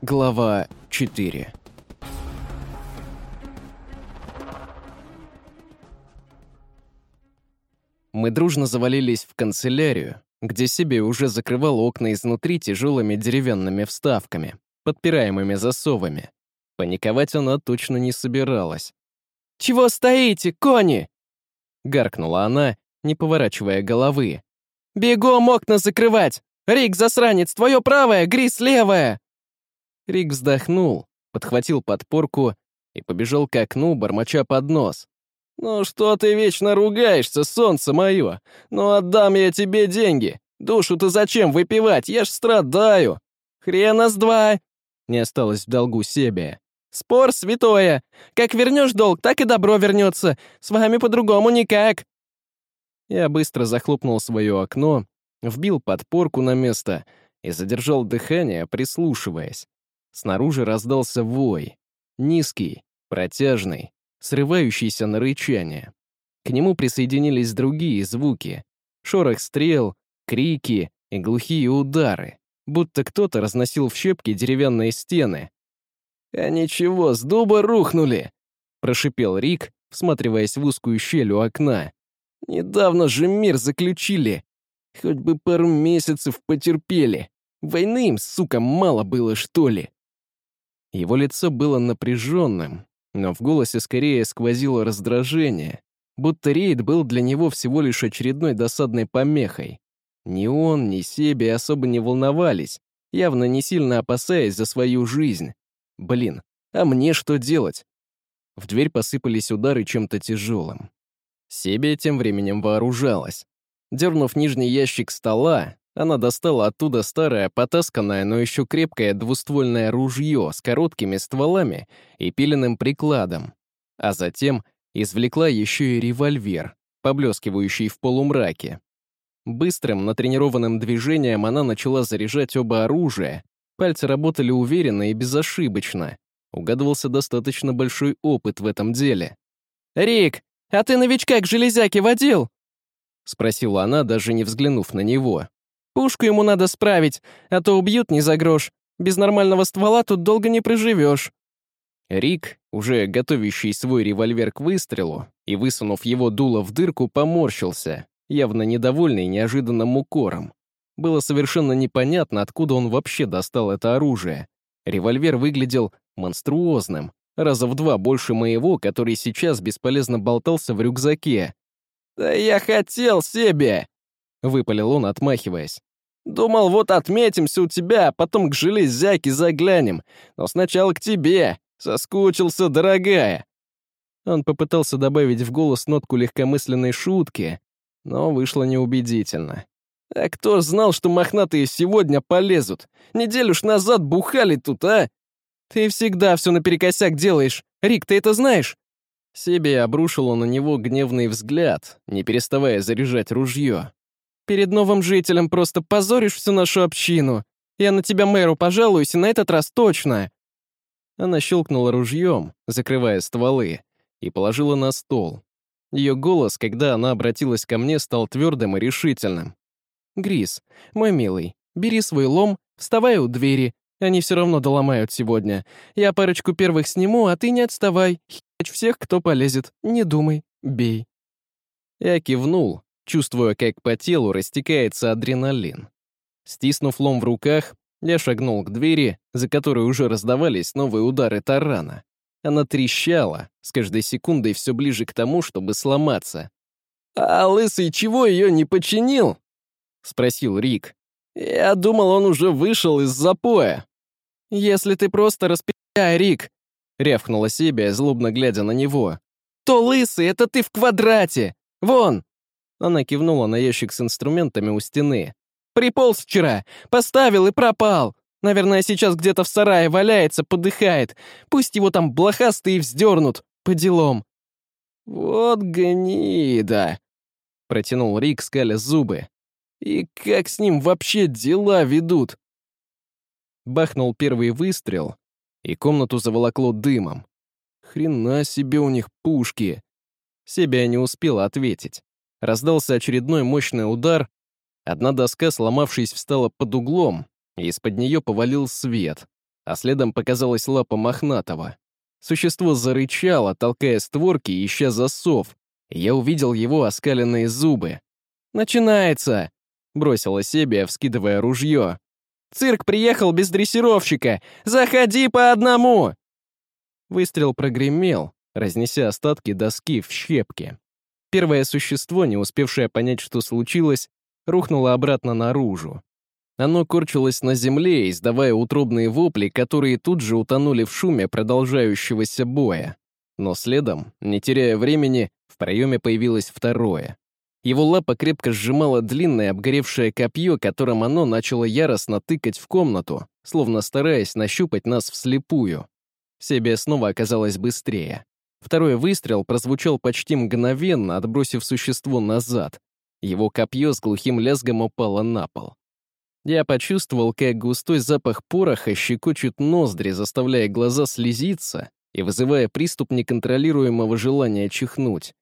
Глава 4 Мы дружно завалились в канцелярию, где себе уже закрывал окна изнутри тяжелыми деревянными вставками, подпираемыми засовами. Паниковать она точно не собиралась. «Чего стоите, кони?» — гаркнула она, не поворачивая головы. «Бегом окна закрывать! Рик, засранец, твое правое, Грис, левое!» Рик вздохнул, подхватил подпорку и побежал к окну, бормоча под нос. «Ну что ты вечно ругаешься, солнце мое? Ну отдам я тебе деньги. Душу-то зачем выпивать? Я ж страдаю. Хрена с два!» Не осталось в долгу себе. «Спор святое. Как вернешь долг, так и добро вернется. С вами по-другому никак». Я быстро захлопнул свое окно, вбил подпорку на место и задержал дыхание, прислушиваясь. Снаружи раздался вой. Низкий, протяжный, срывающийся на рычание. К нему присоединились другие звуки. Шорох стрел, крики и глухие удары, будто кто-то разносил в щепки деревянные стены. «А ничего, с дуба рухнули!» — прошипел Рик, всматриваясь в узкую щель у окна. «Недавно же мир заключили. Хоть бы пару месяцев потерпели. Войны им, сука, мало было, что ли?» Его лицо было напряженным, но в голосе скорее сквозило раздражение, будто рейд был для него всего лишь очередной досадной помехой. Ни он, ни Себе особо не волновались, явно не сильно опасаясь за свою жизнь. Блин, а мне что делать? В дверь посыпались удары чем-то тяжелым. Себе тем временем вооружалась. Дернув нижний ящик стола, она достала оттуда старое, потасканное, но еще крепкое двуствольное ружье с короткими стволами и пиленным прикладом, а затем извлекла еще и револьвер, поблескивающий в полумраке. Быстрым, натренированным движением она начала заряжать оба оружия. Пальцы работали уверенно и безошибочно. Угадывался достаточно большой опыт в этом деле. «Рик, а ты новичка к железяке водил?» — спросила она, даже не взглянув на него. Пушку ему надо справить, а то убьют не за грош. Без нормального ствола тут долго не проживешь. Рик, уже готовящий свой револьвер к выстрелу и высунув его дуло в дырку, поморщился, явно недовольный неожиданным укором. Было совершенно непонятно, откуда он вообще достал это оружие. Револьвер выглядел монструозным, раза в два больше моего, который сейчас бесполезно болтался в рюкзаке. «Да я хотел себе!» — выпалил он, отмахиваясь. Думал, вот отметимся у тебя, а потом к железяке заглянем. Но сначала к тебе. Соскучился, дорогая». Он попытался добавить в голос нотку легкомысленной шутки, но вышло неубедительно. «А кто знал, что мохнатые сегодня полезут? Неделю ж назад бухали тут, а? Ты всегда все наперекосяк делаешь. Рик, ты это знаешь?» Себе обрушил он на него гневный взгляд, не переставая заряжать ружье. Перед новым жителем просто позоришь всю нашу общину. Я на тебя мэру пожалуюсь, и на этот раз точно». Она щелкнула ружьем, закрывая стволы, и положила на стол. Ее голос, когда она обратилась ко мне, стал твердым и решительным. «Грис, мой милый, бери свой лом, вставай у двери. Они все равно доломают сегодня. Я парочку первых сниму, а ты не отставай. Хич всех, кто полезет. Не думай, бей». Я кивнул, чувствуя, как по телу растекается адреналин. Стиснув лом в руках, я шагнул к двери, за которой уже раздавались новые удары тарана. Она трещала, с каждой секундой все ближе к тому, чтобы сломаться. «А Лысый чего ее не починил?» — спросил Рик. «Я думал, он уже вышел из запоя». «Если ты просто распи***й, Рик!» — рявкнула Себия, злобно глядя на него. «То Лысый, это ты в квадрате! Вон, она кивнула на ящик с инструментами у стены. «Приполз вчера! Поставил и пропал! Наверное, сейчас где-то в сарае валяется, подыхает. Пусть его там блохастые вздернут. По делам». «Вот гнида!» — протянул Рик, скаля зубы. «И как с ним вообще дела ведут?» Бахнул первый выстрел, и комнату заволокло дымом. Хрена себе у них пушки. Себя не успела ответить. Раздался очередной мощный удар. Одна доска, сломавшись, встала под углом, и из-под нее повалил свет. а следом показалась лапа мохнатого. Существо зарычало, толкая створки, ища засов. Я увидел его оскаленные зубы. «Начинается!» — бросила Себия, вскидывая ружье. «Цирк приехал без дрессировщика! Заходи по одному!» Выстрел прогремел, разнеся остатки доски в щепки. Первое существо, не успевшее понять, что случилось, рухнуло обратно наружу. Оно корчилось на земле, издавая утробные вопли, которые тут же утонули в шуме продолжающегося боя. Но следом, не теряя времени, в проеме появилось второе. Его лапа крепко сжимала длинное обгоревшее копье, которым оно начало яростно тыкать в комнату, словно стараясь нащупать нас вслепую. Себе снова оказалось быстрее. Второй выстрел прозвучал почти мгновенно, отбросив существо назад. Его копье с глухим лязгом упало на пол. Я почувствовал, как густой запах пороха щекочет ноздри, заставляя глаза слезиться и вызывая приступ неконтролируемого желания чихнуть.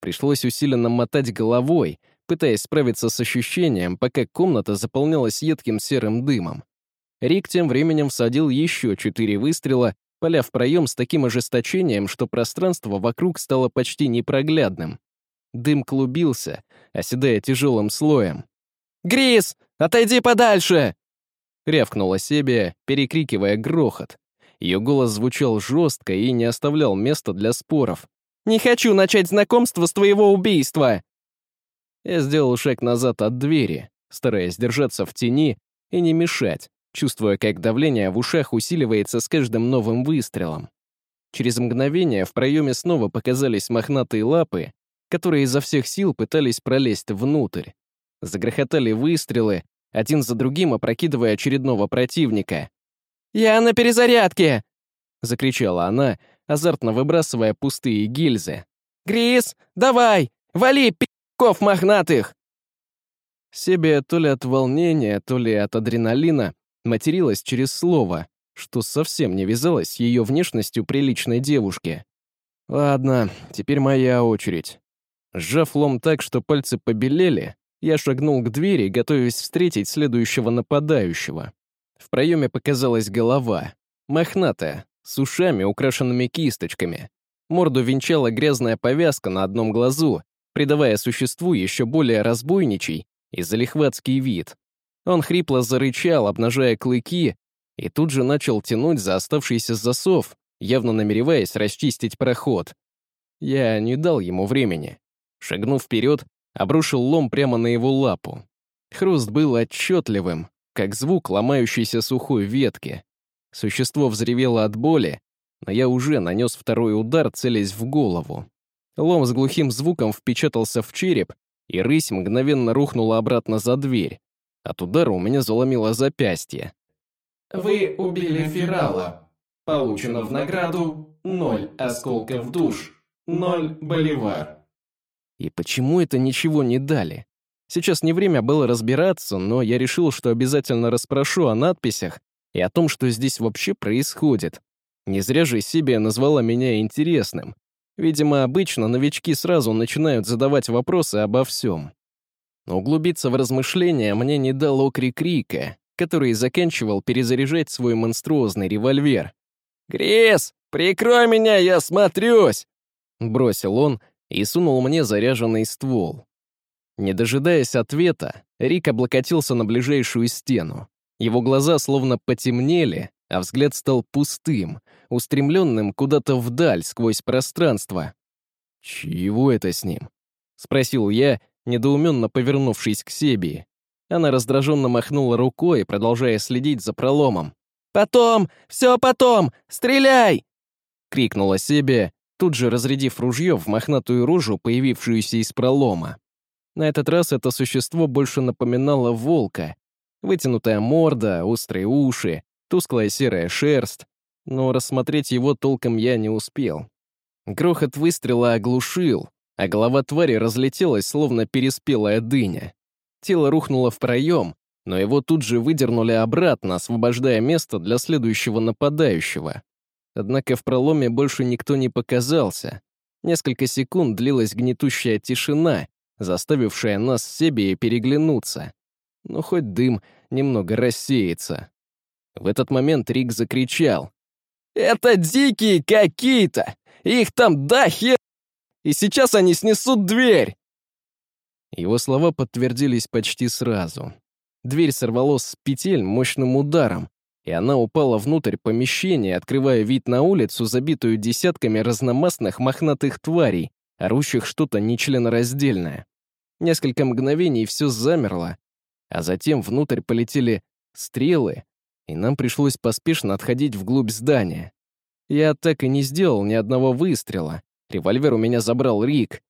Пришлось усиленно мотать головой, пытаясь справиться с ощущением, пока комната заполнялась едким серым дымом. Рик тем временем всадил еще четыре выстрела, поля в проем с таким ожесточением, что пространство вокруг стало почти непроглядным. Дым клубился, оседая тяжелым слоем. «Грис, отойди подальше!» Рявкнула Себия, перекрикивая грохот. Ее голос звучал жестко и не оставлял места для споров. «Не хочу начать знакомство с твоего убийства!» Я сделал шаг назад от двери, стараясь держаться в тени и не мешать, чувствуя, как давление в ушах усиливается с каждым новым выстрелом. Через мгновение в проеме снова показались мохнатые лапы, которые изо всех сил пытались пролезть внутрь. Загрохотали выстрелы, один за другим опрокидывая очередного противника. «Я на перезарядке!» — закричала она, азартно выбрасывая пустые гильзы. «Грис, давай! Вали, пи***ков мохнатых!» Себе то ли от волнения, то ли от адреналина материлась через слово, что совсем не вязалось с ее внешностью приличной девушки. «Ладно, теперь моя очередь». Сжав лом так, что пальцы побелели, я шагнул к двери, готовясь встретить следующего нападающего. В проеме показалась голова, мохнатая, с ушами, украшенными кисточками. Морду венчала грязная повязка на одном глазу, придавая существу еще более разбойничий и залихватский вид. Он хрипло зарычал, обнажая клыки, и тут же начал тянуть за оставшийся засов, явно намереваясь расчистить проход. Я не дал ему времени. Шагнув вперед, обрушил лом прямо на его лапу. Хруст был отчетливым, как звук ломающейся сухой ветки. Существо взревело от боли, но я уже нанес второй удар, целясь в голову. Лом с глухим звуком впечатался в череп, и рысь мгновенно рухнула обратно за дверь. От удара у меня заломило запястье. Вы убили Фирала. Получено в награду ноль осколков душ, ноль боливар. И почему это ничего не дали? Сейчас не время было разбираться, но я решил, что обязательно расспрошу о надписях и о том, что здесь вообще происходит. Не зря же Сибия назвала меня интересным. Видимо, обычно новички сразу начинают задавать вопросы обо всем. Но углубиться в размышления мне не дал окрик Рика, который заканчивал перезаряжать свой монструозный револьвер. «Грис, прикрой меня, я смотрюсь!» Бросил он, и сунул мне заряженный ствол. Не дожидаясь ответа, Рик облокотился на ближайшую стену. Его глаза словно потемнели, а взгляд стал пустым, устремленным куда-то вдаль сквозь пространство. «Чего это с ним?» — спросил я, недоуменно повернувшись к Себии. Она раздраженно махнула рукой, продолжая следить за проломом. «Потом! Все потом! Стреляй!» — крикнула Себия, тут же разрядив ружье в мохнатую рожу, появившуюся из пролома. На этот раз это существо больше напоминало волка. Вытянутая морда, острые уши, тусклая серая шерсть. Но рассмотреть его толком я не успел. Грохот выстрела оглушил, а голова твари разлетелась, словно переспелая дыня. Тело рухнуло в проем, но его тут же выдернули обратно, освобождая место для следующего нападающего. Однако в проломе больше никто не показался. Несколько секунд длилась гнетущая тишина, заставившая нас с себе переглянуться. Но хоть дым немного рассеется. В этот момент Рик закричал. «Это дикие какие-то! Их там хер! И сейчас они снесут дверь!» Его слова подтвердились почти сразу. Дверь сорвалась с петель мощным ударом, и она упала внутрь помещения, открывая вид на улицу, забитую десятками разномастных мохнатых тварей, орущих что-то нечленораздельное. Несколько мгновений все замерло, а затем внутрь полетели стрелы, и нам пришлось поспешно отходить вглубь здания. Я так и не сделал ни одного выстрела. Револьвер у меня забрал Рик.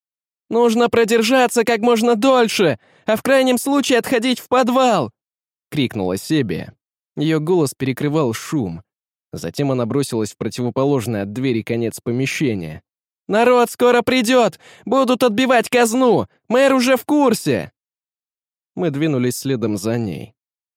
«Нужно продержаться как можно дольше, а в крайнем случае отходить в подвал!» — крикнула Себия. Ее голос перекрывал шум. Затем она бросилась в противоположный от двери конец помещения. «Народ скоро придет! Будут отбивать казну! Мэр уже в курсе!» Мы двинулись следом за ней.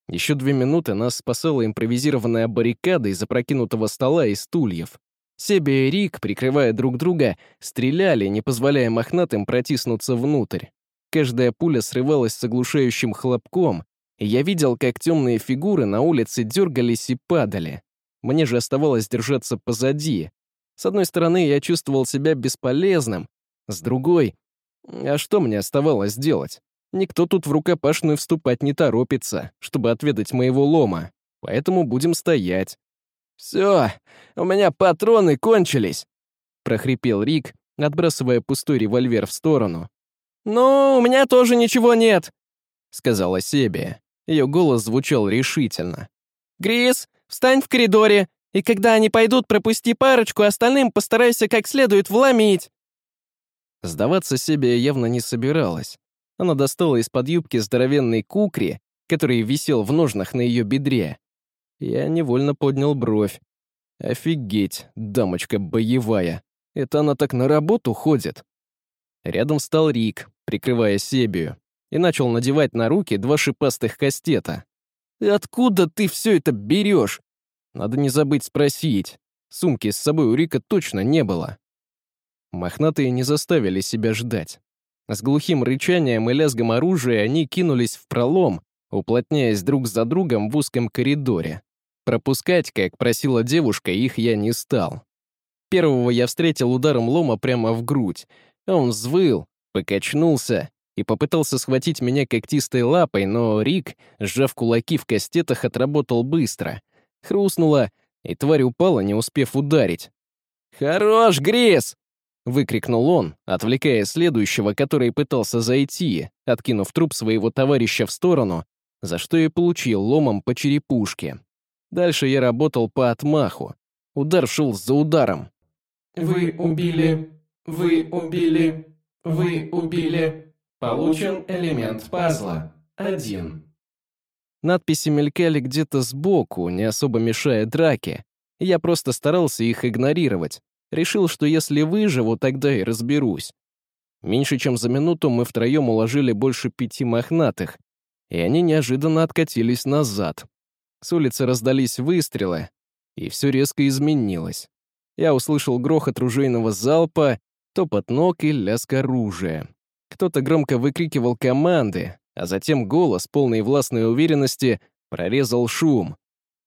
Еще две минуты нас спасала импровизированная баррикада из опрокинутого стола и стульев. Себе и Рик, прикрывая друг друга, стреляли, не позволяя мохнатым протиснуться внутрь. Каждая пуля срывалась с оглушающим хлопком, и я видел, как темные фигуры на улице дергались и падали. Мне же оставалось держаться позади. С одной стороны, я чувствовал себя бесполезным, с другой... А что мне оставалось делать? Никто тут в рукопашную вступать не торопится, чтобы отведать моего лома, поэтому будем стоять. «Все, у меня патроны кончились», — прохрипел Рик, отбрасывая пустой револьвер в сторону. «Ну, у меня тоже ничего нет», — сказала Себия. Ее голос звучал решительно. «Грис, встань в коридоре, и когда они пойдут, пропусти парочку, остальным постарайся как следует вломить». Сдаваться Себия явно не собиралась. Она достала из-под юбки здоровенный кукри, который висел в ножнах на ее бедре. Я невольно поднял бровь. Офигеть, дамочка боевая. Это она так на работу ходит? Рядом встал Рик, прикрывая Себию, и начал надевать на руки два шипастых кастета. «Откуда ты все это берешь?» Надо не забыть спросить. Сумки с собой у Рика точно не было. Мохнатые не заставили себя ждать. С глухим рычанием и лязгом оружия они кинулись в пролом, уплотняясь друг за другом в узком коридоре. Пропускать, как просила девушка, их я не стал. Первого я встретил ударом лома прямо в грудь. Он взвыл, покачнулся и попытался схватить меня когтистой лапой, но Рик, сжав кулаки в кастетах, отработал быстро. Хрустнуло, и тварь упала, не успев ударить. «Хорош, Грис!» — выкрикнул он, отвлекая следующего, который пытался зайти, откинув труп своего товарища в сторону, за что и получил ломом по черепушке. Дальше я работал по отмаху. Удар шел за ударом. «Вы убили... Вы убили... Вы убили... Получен элемент пазла. Один». Надписи мелькали где-то сбоку, не особо мешая драке. Я просто старался их игнорировать. Решил, что если выживу, тогда и разберусь. Меньше чем за минуту мы втроем уложили больше пяти мохнатых, и они неожиданно откатились назад. С улицы раздались выстрелы, и все резко изменилось. Я услышал грохот ружейного залпа, топот ног и лязг оружия. Кто-то громко выкрикивал команды, а затем голос, полный властной уверенности, прорезал шум.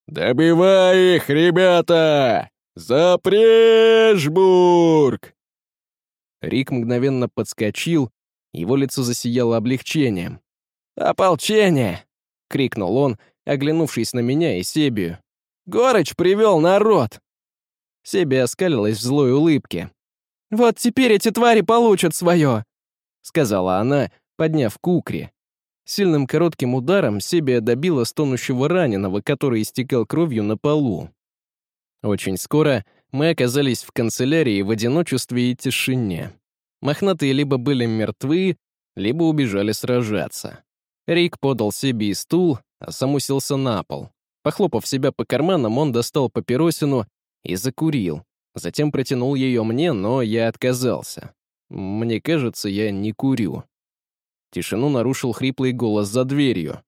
«Добивай их, ребята! «За Прешбург!» Рик мгновенно подскочил, его лицо засияло облегчением. «Ополчение!» — крикнул он, оглянувшись на меня и Себию. «Горыч привел народ!» Себия оскалилась в злой улыбке. «Вот теперь эти твари получат свое!» — сказала она, подняв кукри. Сильным коротким ударом Себия добила стонущего раненого, который истекал кровью на полу. Очень скоро мы оказались в канцелярии в одиночестве и тишине. Мохнатые либо были мертвы, либо убежали сражаться. Рик подал себе стул, а сам уселся на пол. Похлопав себя по карманам, он достал папиросину и закурил. Затем протянул ее мне, но я отказался. Мне кажется, я не курю. Тишину нарушил хриплый голос за дверью.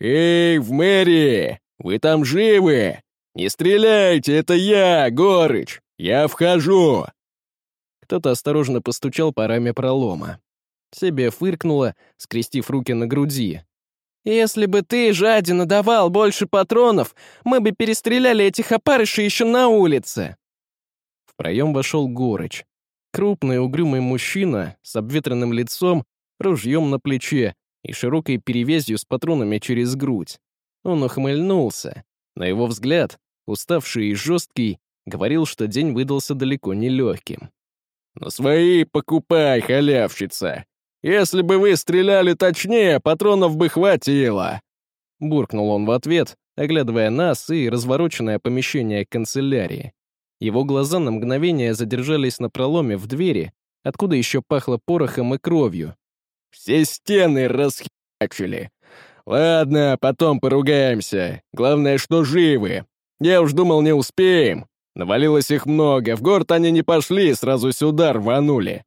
«Эй, в мэрии! Вы там живы? «Не стреляйте, это я, Горыч! Я вхожу!» Кто-то осторожно постучал по раме пролома. Себе фыркнула, скрестив руки на груди. «Если бы ты, жадина, давал больше патронов, мы бы перестреляли этих опарышей еще на улице!» В проем вошел Горыч. Крупный угрюмый мужчина с обветренным лицом, ружьем на плече и широкой перевязью с патронами через грудь. Он ухмыльнулся. На его взгляд, уставший и жесткий, говорил, что день выдался далеко не легким. «Ну свои покупай, халявщица! Если бы вы стреляли точнее, патронов бы хватило!» Буркнул он в ответ, оглядывая нас и развороченное помещение канцелярии. Его глаза на мгновение задержались на проломе в двери, откуда еще пахло порохом и кровью. «Все стены расхерачили. Ладно, потом поругаемся. Главное, что живы. Я уж думал, не успеем. Навалилось их много, в город они не пошли, сразу сюда рванули».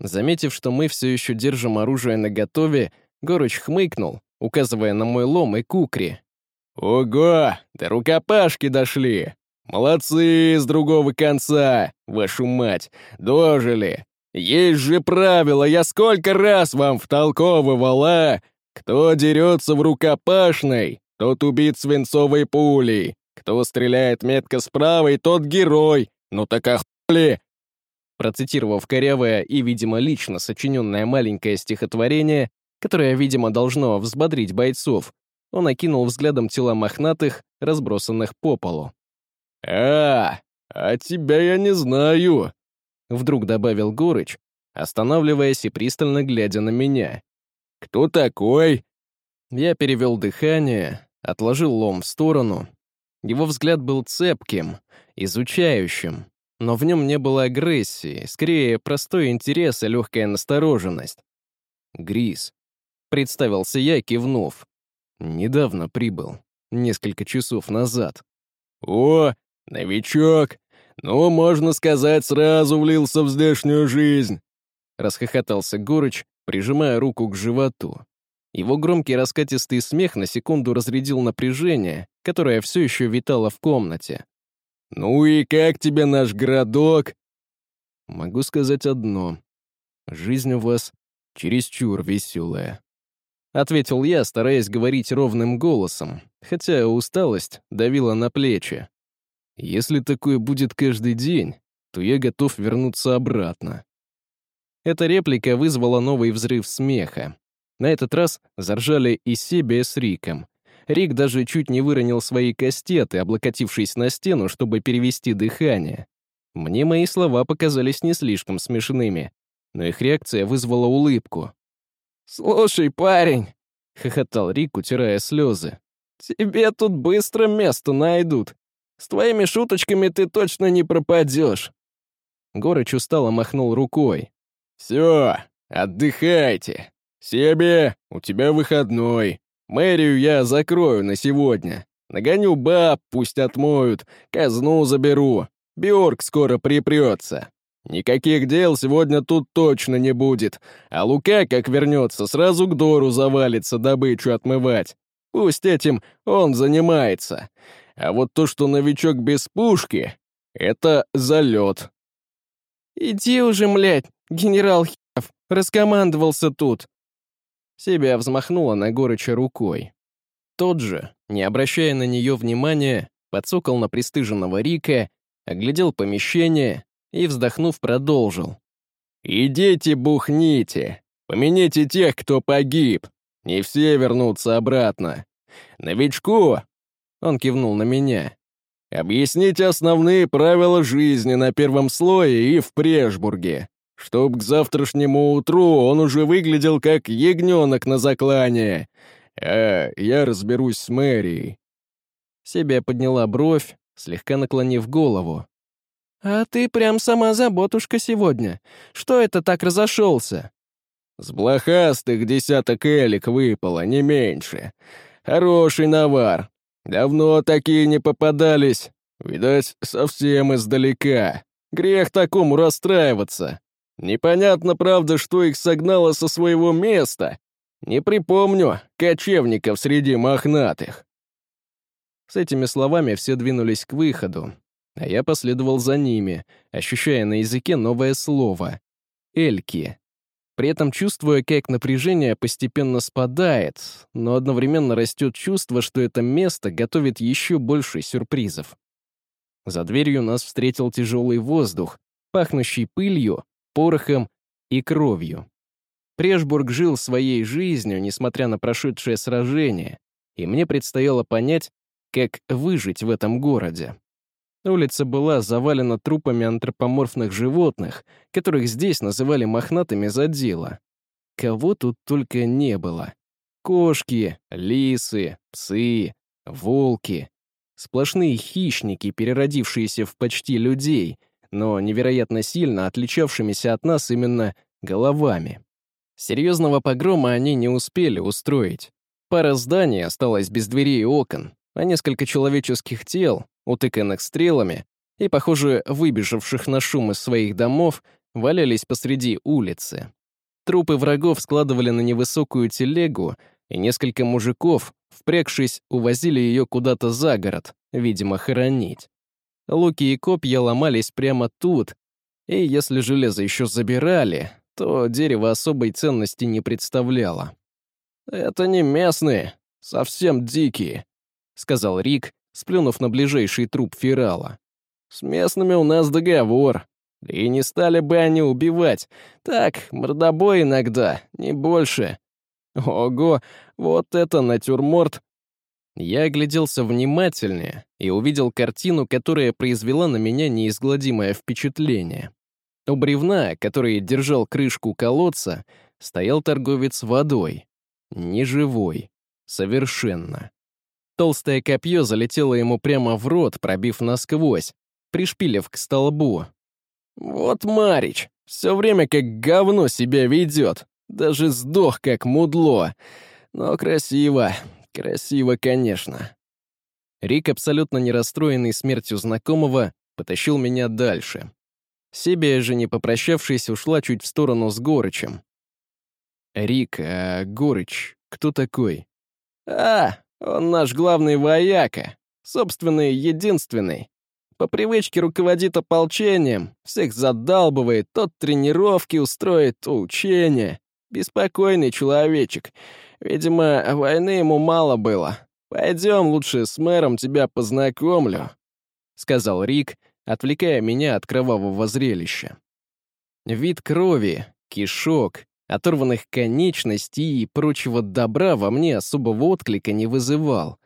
Заметив, что мы все еще держим оружие наготове, Горыч хмыкнул, указывая на мой лом и кукри. «Ого, до рукопашки дошли! Молодцы с другого конца, вашу мать, дожили! Есть же правила, я сколько раз вам втолковывал, а? Кто дерется в рукопашной, тот убит свинцовой пулей. Кто стреляет метко с правой, тот герой. Ну так охули!» Процитировав корявое и, видимо, лично сочиненное маленькое стихотворение, которое, видимо, должно взбодрить бойцов, он окинул взглядом тела мохнатых, разбросанных по полу. «А, а тебя я не знаю», — вдруг добавил Горыч, останавливаясь и пристально глядя на меня. «Кто такой?» Я перевел дыхание, отложил лом в сторону его взгляд был цепким, изучающим, но в нем не было агрессии, скорее простой интерес и легкая настороженность. «Грис», — представился я, кивнув. «Недавно прибыл, несколько часов назад». «О, новичок! Ну, можно сказать, сразу влился в здешнюю жизнь!» Расхохотался Горыч, прижимая руку к животу. Его громкий раскатистый смех на секунду разрядил напряжение, которое все еще витало в комнате. «Ну и как тебе наш городок?» «Могу сказать одно. Жизнь у вас чересчур веселая», — ответил я, стараясь говорить ровным голосом, хотя усталость давила на плечи. «Если такое будет каждый день, то я готов вернуться обратно». Эта реплика вызвала новый взрыв смеха, на этот раз заржали и Себе с Риком. Рик даже чуть не выронил свои кастеты, облокотившись на стену, чтобы перевести дыхание. Мне мои слова показались не слишком смешными, но их реакция вызвала улыбку. «Слушай, парень!» — хохотал Рик, утирая слезы. «Тебе тут быстро место найдут. С твоими шуточками ты точно не пропадешь». Горыч устало махнул рукой. «Все, отдыхайте. «Себе, у тебя выходной. Мэрию я закрою на сегодня. Нагоню баб, пусть отмоют, казну заберу. Бьорк скоро припрется. Никаких дел сегодня тут точно не будет, а Лука, как вернется, сразу к Дору завалится добычу отмывать. Пусть этим он занимается. А вот то, что новичок без пушки, это залет. «Иди уже, млядь, генерал Хев, раскомандовался тут», себя взмахнула на Горыча рукой. Тот же, не обращая на нее внимания, подсокал на пристыженного Рика, оглядел помещение и, вздохнув, продолжил. «Идите бухните, поменяйте тех, кто погиб. Не все вернутся обратно. Новичку!» Он кивнул на меня. «Объясните основные правила жизни на первом слое и в Прешбурге чтоб к завтрашнему утру он уже выглядел как ягненок на заклане. А я разберусь с мэрией». Себя подняла бровь, слегка наклонив голову. «А ты прям сама заботушка сегодня. Что это так разошелся?» «С блохастых десяток элик выпало, не меньше. Хороший навар. Давно такие не попадались. Видать, совсем издалека. Грех такому расстраиваться. Непонятно, правда, что их согнало со своего места. Не припомню кочевников среди мохнатых. С этими словами все двинулись к выходу, а я последовал за ними, ощущая на языке новое слово — «эльки». при этом чувствуя, как напряжение постепенно спадает, но одновременно растет чувство, что это место готовит еще больше сюрпризов. За дверью нас встретил тяжелый воздух, пахнущий пылью, порохом и кровью. Прешбург жил своей жизнью, несмотря на прошедшее сражение, и мне предстояло понять, как выжить в этом городе. Улица была завалена трупами антропоморфных животных, которых здесь называли мохнатыми за дело. Кого тут только не было. Кошки, лисы, псы, волки. Сплошные хищники, переродившиеся в почти людей, но невероятно сильно отличавшимися от нас именно головами. Серьезного погрома они не успели устроить. Пара зданий осталась без дверей и окон, а несколько человеческих тел, утыканных стрелами и, похоже, выбежавших на шум из своих домов, валялись посреди улицы. Трупы врагов складывали на невысокую телегу, и несколько мужиков, впрягшись, увозили ее куда-то за город, видимо, хоронить. Луки и копья ломались прямо тут, и если железо еще забирали, то дерево особой ценности не представляло. «Это не местные, совсем дикие», — сказал Рик, сплюнув на ближайший труп Фирала. «С местными у нас договор, и не стали бы они убивать. Так, мордобой иногда, не больше. Ого, вот это натюрморт!» Я огляделся внимательнее и увидел картину, которая произвела на меня неизгладимое впечатление. У бревна, который держал крышку колодца, стоял торговец водой. Неживой. Совершенно. Толстое копье залетело ему прямо в рот, пробив насквозь, пришпилив к столбу. «Вот Марич, все время как говно себя ведет, даже сдох как мудло. Но красиво, красиво, конечно». Рик, абсолютно не расстроенный смертью знакомого, потащил меня дальше. Себия же, не попрощавшись, ушла чуть в сторону с Горычем. «Рик, а Горыч кто такой?» «А, он наш главный вояка, собственный единственный. По привычке руководит ополчением, всех задалбывает, тот тренировки устроит, учения. Беспокойный человечек. Видимо, войны ему мало было. Пойдем лучше с мэром тебя познакомлю», — сказал Рик, отвлекая меня от кровавого зрелища. Вид крови, кишок, оторванных конечностей и прочего добра во мне особого отклика не вызывал.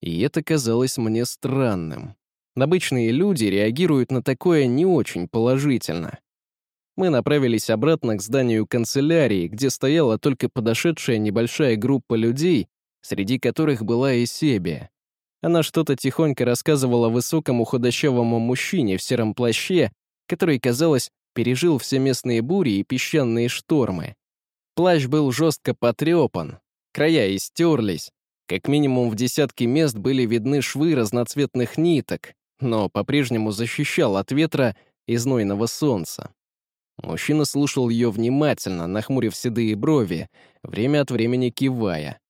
И это казалось мне странным. Обычные люди реагируют на такое не очень положительно. Мы направились обратно к зданию канцелярии, где стояла только подошедшая небольшая группа людей, среди которых была и Себия. Она что-то тихонько рассказывала высокому худощавому мужчине в сером плаще, который, казалось, пережил все местные бури и песчаные штормы. Плащ был жестко потрепан, края истерлись, как минимум в десятке мест были видны швы разноцветных ниток, но по-прежнему защищал от ветра и знойного солнца. Мужчина слушал ее внимательно, нахмурив седые брови, время от времени кивая.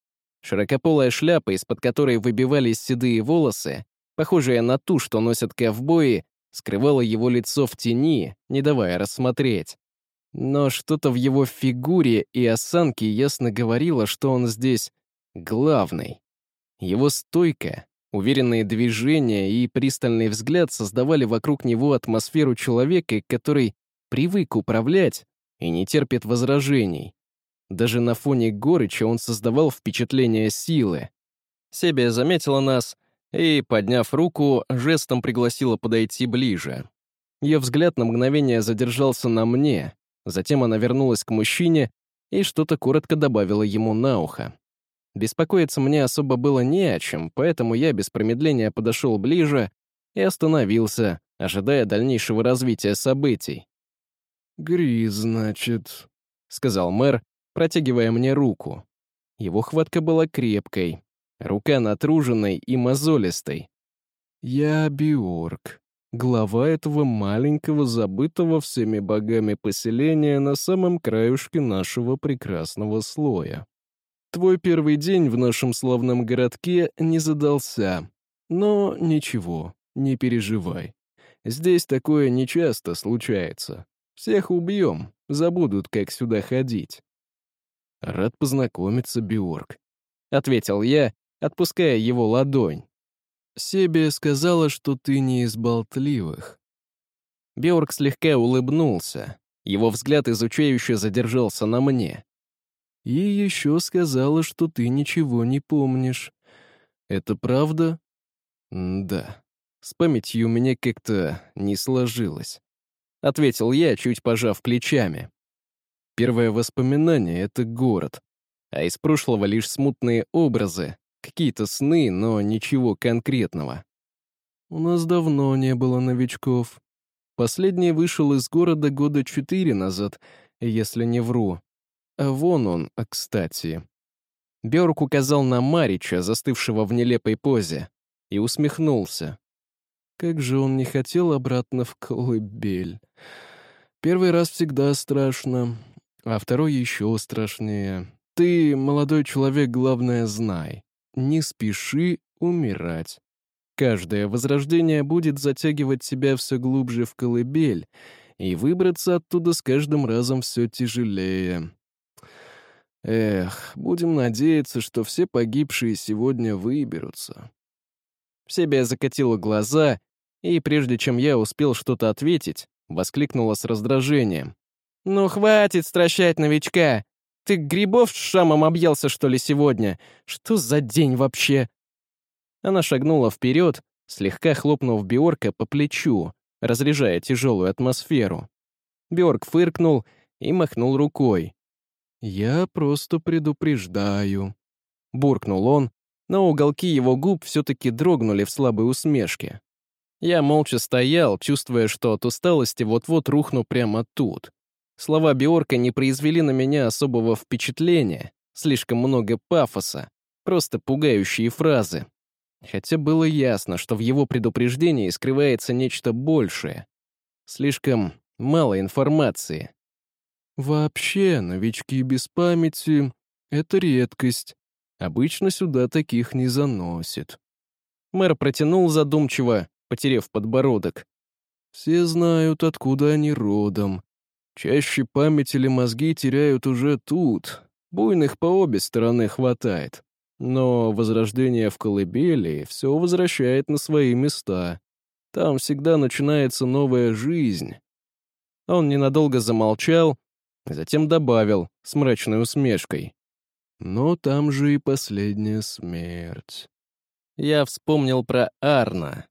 Широкополая шляпа, из-под которой выбивались седые волосы, похожая на ту, что носят ковбои, скрывала его лицо в тени, не давая рассмотреть. Но что-то в его фигуре и осанке ясно говорило, что он здесь главный. Его стойка, уверенные движения и пристальный взгляд создавали вокруг него атмосферу человека, который привык управлять и не терпит возражений. Даже на фоне горечи он создавал впечатление силы. Себия заметила нас и, подняв руку, жестом пригласила подойти ближе. Ее взгляд на мгновение задержался на мне, затем она вернулась к мужчине и что-то коротко добавила ему на ухо. Беспокоиться мне особо было не о чем, поэтому я без промедления подошел ближе и остановился, ожидая дальнейшего развития событий. «Гри, значит», — сказал мэр, протягивая мне руку. Его хватка была крепкой, рука натруженной и мозолистой. «Я Биорг, глава этого маленького, забытого всеми богами поселения на самом краюшке нашего прекрасного слоя. Твой первый день в нашем славном городке не задался, но ничего, не переживай. Здесь такое нечасто случается. Всех убьем, забудут, как сюда ходить. «Рад познакомиться, Биорг», — ответил я, отпуская его ладонь. «Себе сказала, что ты не из болтливых». Биорг слегка улыбнулся. Его взгляд изучающе задержался на мне. «И еще сказала, что ты ничего не помнишь. Это правда?» «Да. С памятью у меня как-то не сложилось», — ответил я, чуть пожав плечами. Первое воспоминание — это город, а из прошлого лишь смутные образы, какие-то сны, но ничего конкретного. У нас давно не было новичков. Последний вышел из города года четыре назад, если не вру. А вон он, кстати. Бёрк указал на Марича, застывшего в нелепой позе, и усмехнулся. Как же он не хотел обратно в колыбель. Первый раз всегда страшно, а второй еще страшнее. Ты, молодой человек, главное знай. Не спеши умирать. Каждое возрождение будет затягивать себя все глубже в колыбель, и выбраться оттуда с каждым разом все тяжелее. Эх, будем надеяться, что все погибшие сегодня выберутся. Себе закатила глаза, и прежде чем я успел что-то ответить, воскликнула с раздражением. «Ну хватит стращать новичка! Ты грибов с шамом объелся, что ли, сегодня? Что за день вообще?» Она шагнула вперед, слегка хлопнув Биорка по плечу, разряжая тяжелую атмосферу. Биорк фыркнул и махнул рукой. «Я просто предупреждаю», — буркнул он, но уголки его губ все-таки дрогнули в слабой усмешке. Я молча стоял, чувствуя, что от усталости вот-вот рухну прямо тут. Слова Биорка не произвели на меня особого впечатления, слишком много пафоса, просто пугающие фразы. Хотя было ясно, что в его предупреждении скрывается нечто большее. Слишком мало информации. Вообще, новички без памяти — это редкость. Обычно сюда таких не заносит. Мэр протянул задумчиво, потерев подбородок. Все знают, откуда они родом. Чаще память или мозги теряют уже тут. Буйных по обе стороны хватает. Но возрождение в колыбели все возвращает на свои места. Там всегда начинается новая жизнь. Он ненадолго замолчал, затем добавил с мрачной усмешкой. Но там же и последняя смерть. Я вспомнил про Арна,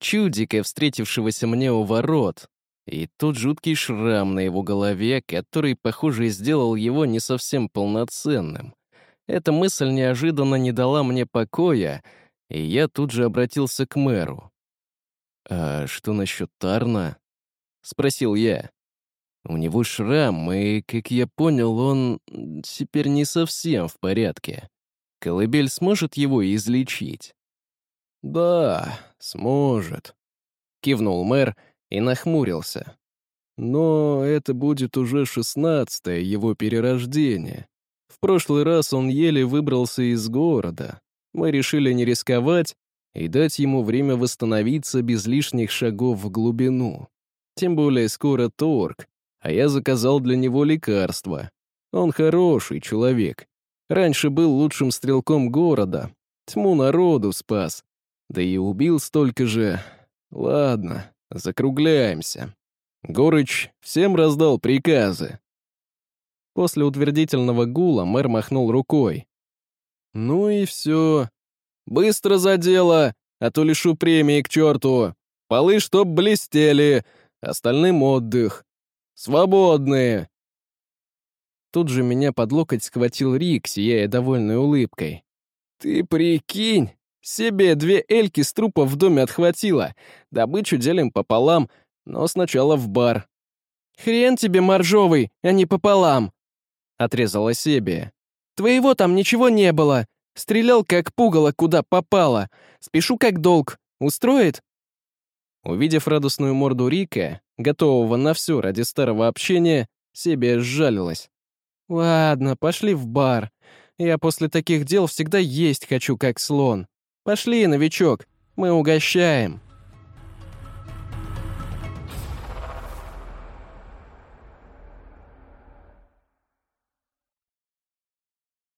чудика, встретившегося мне у ворот, и тот жуткий шрам на его голове, который, похоже, сделал его не совсем полноценным. Эта мысль неожиданно не дала мне покоя, и я тут же обратился к мэру. «А что насчет Тарна?» — спросил я. «У него шрам, и, как я понял, он теперь не совсем в порядке. Колыбель сможет его излечить?» «Да, сможет», — кивнул мэр, — и нахмурился. Но это будет уже шестнадцатое его перерождение. В прошлый раз он еле выбрался из города. Мы решили не рисковать и дать ему время восстановиться без лишних шагов в глубину. Тем более скоро торг, а я заказал для него лекарство. Он хороший человек. Раньше был лучшим стрелком города. Тьму народу спас. Да и убил столько же. Ладно, Закругляемся. Горыч всем раздал приказы. После утвердительного гула мэр махнул рукой. «Ну и все. Быстро за дело, а то лишу премии к черту. Полы чтоб блестели, остальным отдых. Свободные!» Тут же меня под локоть схватил Рик, сияя довольной улыбкой. «Ты прикинь, себе две эльки с трупа в доме отхватила. Добычу делим пополам, но сначала в бар. «Хрен тебе, моржовый, а не пополам!» — отрезала себе. «Твоего там ничего не было. Стрелял как пугало, куда попало. Спешу как долг. Устроит?» Увидев радостную морду Рика, готового на все ради старого общения, себе сжалилась. «Ладно, пошли в бар. Я после таких дел всегда есть хочу, как слон. Пошли, новичок, мы угощаем».